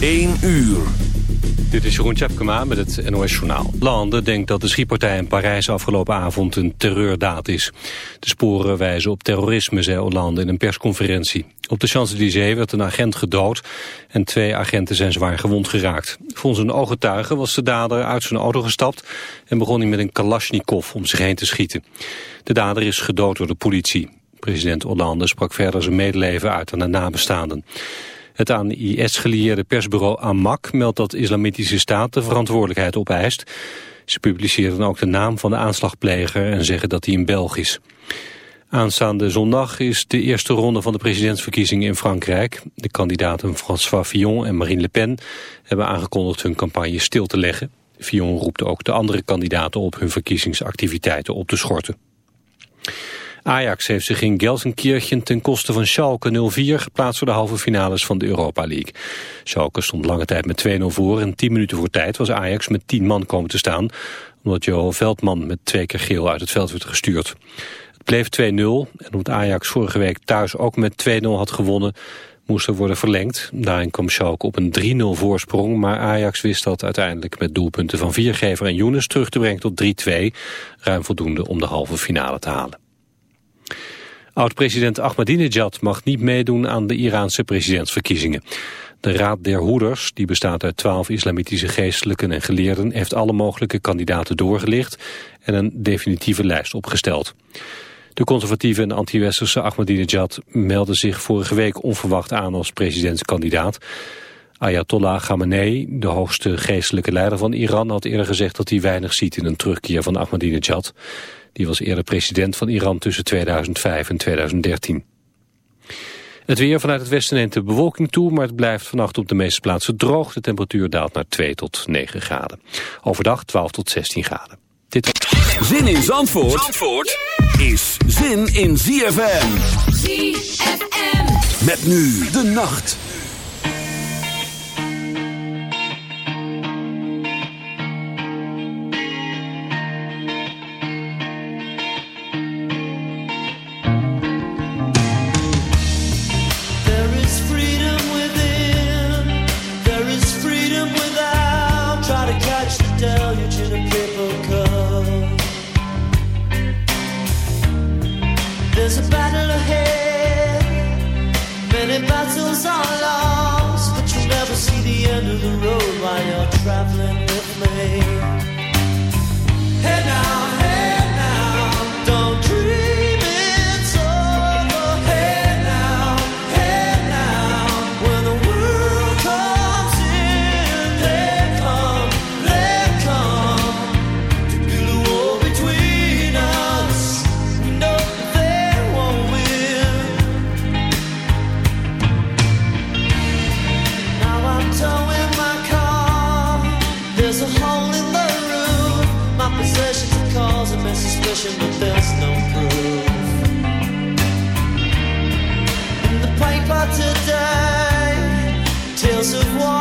1 uur. Dit is Jeroen Tjepkema met het NOS Journaal. Landen denkt dat de schietpartij in Parijs afgelopen avond een terreurdaad is. De sporen wijzen op terrorisme, zei Hollande in een persconferentie. Op de Champs-Élysées werd een agent gedood en twee agenten zijn zwaar gewond geraakt. Volgens een ooggetuige was de dader uit zijn auto gestapt en begon hij met een kalasjnikov om zich heen te schieten. De dader is gedood door de politie. President Hollande sprak verder zijn medeleven uit aan de nabestaanden. Het aan IS gelieerde persbureau Amak meldt dat de Islamitische Staat de verantwoordelijkheid opeist. Ze publiceerden ook de naam van de aanslagpleger en zeggen dat hij in Belg is. Aanstaande zondag is de eerste ronde van de presidentsverkiezingen in Frankrijk. De kandidaten François Fillon en Marine Le Pen hebben aangekondigd hun campagne stil te leggen. Fillon roept ook de andere kandidaten op hun verkiezingsactiviteiten op te schorten. Ajax heeft zich in Gelsenkirchen ten koste van Schalke 04 geplaatst voor de halve finales van de Europa League. Schalke stond lange tijd met 2-0 voor en 10 minuten voor tijd was Ajax met 10 man komen te staan, omdat Johan Veldman met twee keer geel uit het veld werd gestuurd. Het bleef 2-0 en omdat Ajax vorige week thuis ook met 2-0 had gewonnen, moest er worden verlengd. Daarin kwam Schalke op een 3-0 voorsprong, maar Ajax wist dat uiteindelijk met doelpunten van Viergever en Younes terug te brengen tot 3-2, ruim voldoende om de halve finale te halen. Oud-president Ahmadinejad mag niet meedoen aan de Iraanse presidentsverkiezingen. De Raad der Hoeders, die bestaat uit twaalf islamitische geestelijken en geleerden, heeft alle mogelijke kandidaten doorgelicht en een definitieve lijst opgesteld. De conservatieve en anti-westerse Ahmadinejad meldde zich vorige week onverwacht aan als presidentskandidaat. Ayatollah Khamenei, de hoogste geestelijke leider van Iran, had eerder gezegd dat hij weinig ziet in een terugkeer van Ahmadinejad. Die was eerder president van Iran tussen 2005 en 2013. Het weer vanuit het westen neemt de bewolking toe, maar het blijft vannacht op de meeste plaatsen droog. De temperatuur daalt naar 2 tot 9 graden. Overdag 12 tot 16 graden. Dit... Zin in Zandvoort, Zandvoort is zin in ZFM. ZFM. Met nu de nacht. tales of war.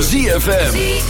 ZFM.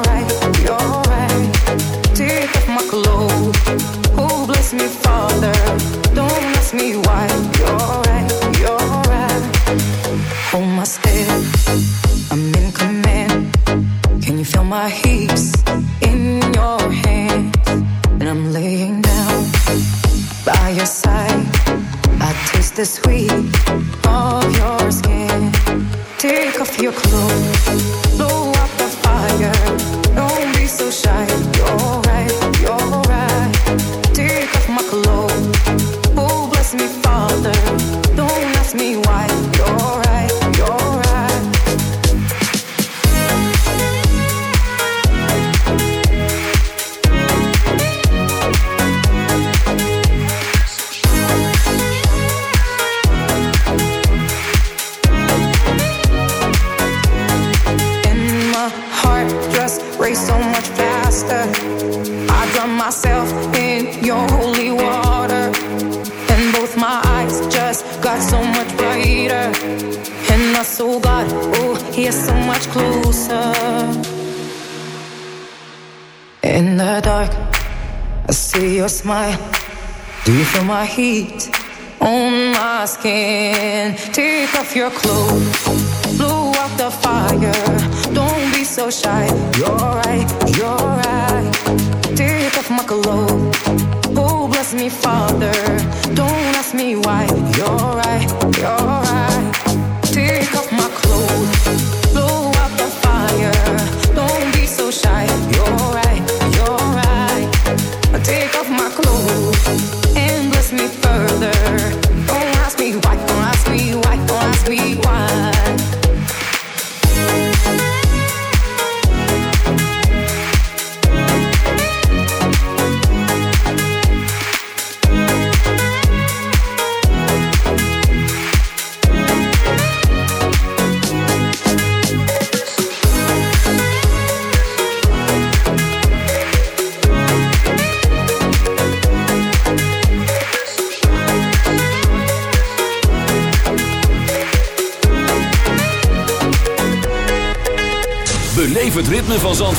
heat.